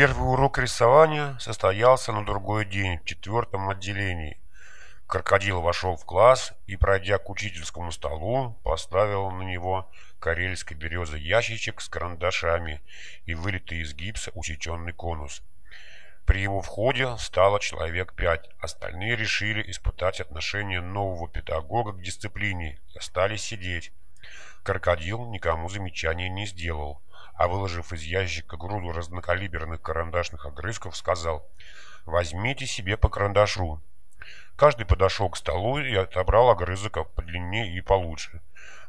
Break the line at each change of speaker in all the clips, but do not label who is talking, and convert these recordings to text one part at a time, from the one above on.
Первый урок рисования состоялся на другой день в четвертом отделении. Крокодил вошел в класс и, пройдя к учительскому столу, поставил на него карельской березы ящичек с карандашами и вылитый из гипса усеченный конус. При его входе стало человек пять, остальные решили испытать отношение нового педагога к дисциплине и остались сидеть. Крокодил никому замечания не сделал, а выложив из ящика груду разнокалиберных карандашных огрызков, сказал «Возьмите себе по карандашу». Каждый подошел к столу и отобрал огрызок подлиннее и получше.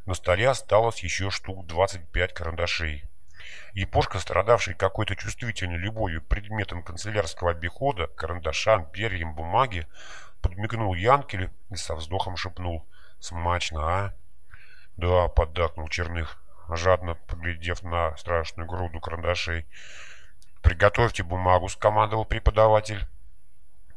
На столе осталось еще штук 25 карандашей. Япошка, страдавший какой-то чувствительной любовью предметом канцелярского обихода, карандашам, перьям, бумаге, подмигнул Янкелю и со вздохом шепнул «Смачно, а?» «Да», — поддакнул Черных, жадно поглядев на страшную груду карандашей. «Приготовьте бумагу», — скомандовал преподаватель.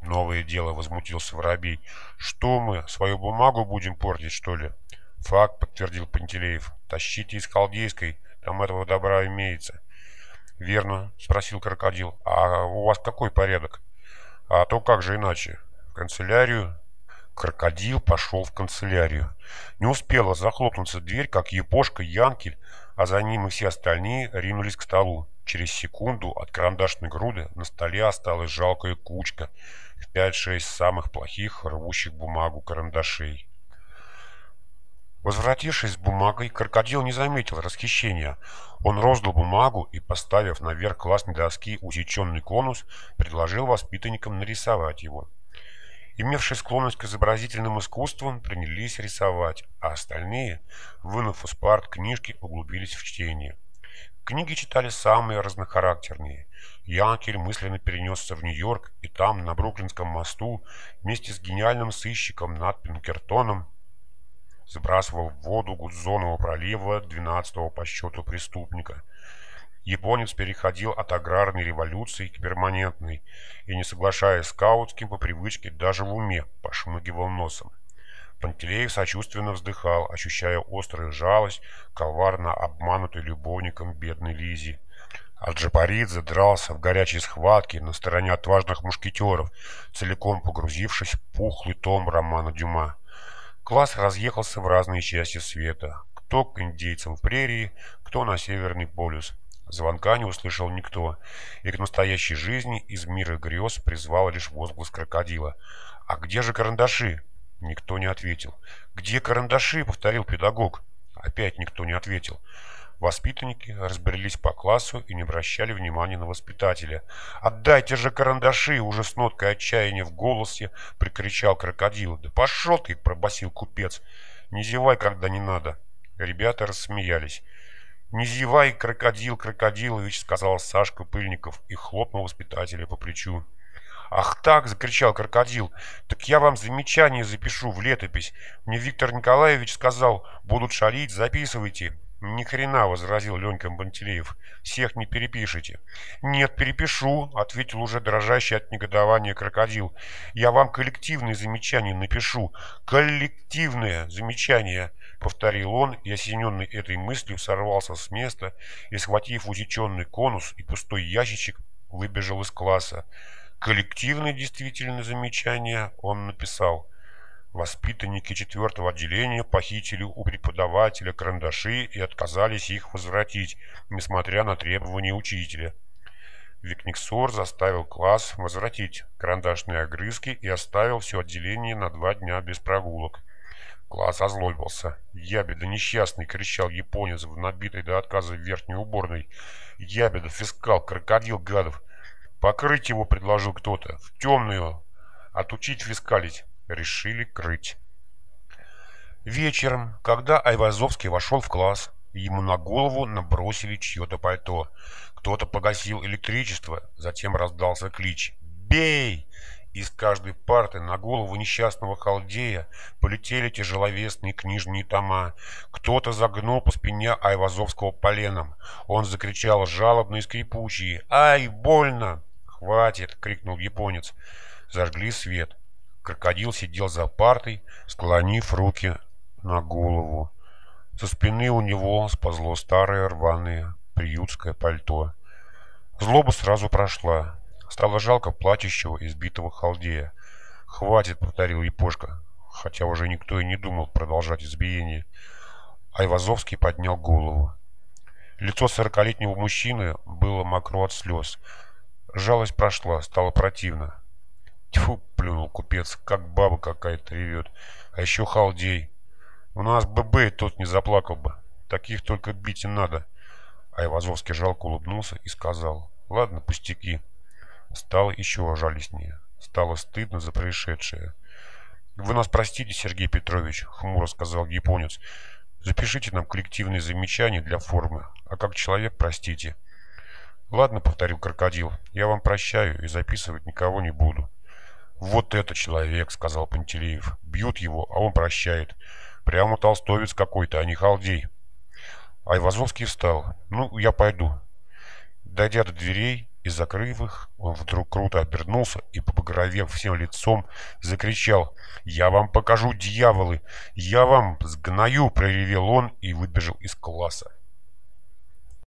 «Новое дело», — возмутился Воробей. «Что мы, свою бумагу будем портить, что ли?» «Факт», — подтвердил Пантелеев. «Тащите из Халдейской, там этого добра имеется». «Верно», — спросил крокодил. «А у вас какой порядок?» «А то как же иначе? В канцелярию?» Крокодил пошел в канцелярию. Не успела захлопнуться дверь, как Епошка, Янкель, а за ним и все остальные ринулись к столу. Через секунду от карандашной груды на столе осталась жалкая кучка в пять-шесть самых плохих, рвущих бумагу карандашей. Возвратившись с бумагой, крокодил не заметил расхищения. Он роздал бумагу и, поставив наверх классной доски усеченный конус, предложил воспитанникам нарисовать его. Имевшие склонность к изобразительным искусствам, принялись рисовать, а остальные, вынув из парт книжки, углубились в чтение. Книги читали самые разнохарактерные. Янкель мысленно перенесся в Нью-Йорк, и там, на Бруклинском мосту, вместе с гениальным сыщиком над Пинкертоном, сбрасывал в воду Гудзонова пролива 12-го по счету преступника. Японец переходил от аграрной революции к перманентной и, не соглашаясь с Каутским по привычке, даже в уме пошмыгивал носом. Пантелеев сочувственно вздыхал, ощущая острую жалость, коварно обманутой любовником бедной Лизи. А Джапаридзе дрался в горячей схватке на стороне отважных мушкетеров, целиком погрузившись в пухлый том романа Дюма. Класс разъехался в разные части света. Кто к индейцам в прерии, кто на Северный полюс. Звонка не услышал никто, и к настоящей жизни из мира грез призвал лишь возглас крокодила. «А где же карандаши?» Никто не ответил. «Где карандаши?» — повторил педагог. Опять никто не ответил. Воспитанники разбрелись по классу и не обращали внимания на воспитателя. «Отдайте же карандаши!» Уже с ноткой отчаяния в голосе прикричал крокодил. «Да пошел ты!» – пробасил купец. «Не зевай, когда не надо!» Ребята рассмеялись. «Не зевай, крокодил Крокодилович!» – сказал Сашка Пыльников и хлопнул воспитателя по плечу. «Ах так!» – закричал крокодил. «Так я вам замечание запишу в летопись. Мне Виктор Николаевич сказал, будут шалить, записывайте». «Ни хрена!» — возразил Ленька Пантелеев. «Всех не перепишите». «Нет, перепишу», — ответил уже дрожащий от негодования крокодил. «Я вам коллективные замечания напишу». «Коллективное замечание», — повторил он, и, осененный этой мыслью, сорвался с места и, схватив усеченный конус и пустой ящичек, выбежал из класса. Коллективное действительно замечание он написал — Воспитанники четвертого отделения похитили у преподавателя карандаши и отказались их возвратить, несмотря на требования учителя. Викниксор заставил класс возвратить карандашные огрызки и оставил все отделение на два дня без прогулок. Класс озлобился. «Ябеда несчастный!» — кричал японец в набитой до отказа верхней уборной. «Ябеда, фискал, крокодил гадов!» «Покрыть его!» — предложил кто-то. «В темную! Отучить фискалить!» решили крыть. Вечером, когда Айвазовский вошел в класс, ему на голову набросили чье-то пальто. Кто-то погасил электричество, затем раздался клич «Бей!». Из каждой парты на голову несчастного халдея полетели тяжеловесные книжные тома. Кто-то загнул по спине Айвазовского поленом. Он закричал жалобно и скрипучие «Ай, больно!» «Хватит!» — крикнул японец. Зажгли свет. Крокодил сидел за партой, склонив руки на голову. Со спины у него сползло старое рваное приютское пальто. Злоба сразу прошла. Стало жалко плачущего, избитого халдея. «Хватит», — повторил Япошка, хотя уже никто и не думал продолжать избиение. Айвазовский поднял голову. Лицо сорокалетнего мужчины было мокро от слез. Жалость прошла, стало противно. Тьфу, плюнул купец, как баба какая-то ревет. А еще халдей. У нас ББ тот не заплакал бы. Таких только бить и надо. Айвазовский жалко улыбнулся и сказал. Ладно, пустяки. Стало еще жалостнее. Стало стыдно за происшедшее. «Вы нас простите, Сергей Петрович», — хмуро сказал японец. «Запишите нам коллективные замечания для формы, а как человек простите». «Ладно», — повторил крокодил, — «я вам прощаю и записывать никого не буду». «Вот это человек», — сказал Пантелеев. «Бьют его, а он прощает. Прямо толстовец какой-то, а не халдей». Айвазовский встал. «Ну, я пойду». Дойдя до дверей, и, закрыв их, он вдруг круто обернулся и, побагровев всем лицом, закричал «Я вам покажу, дьяволы! Я вам сгною!» — проревел он и выбежал из класса.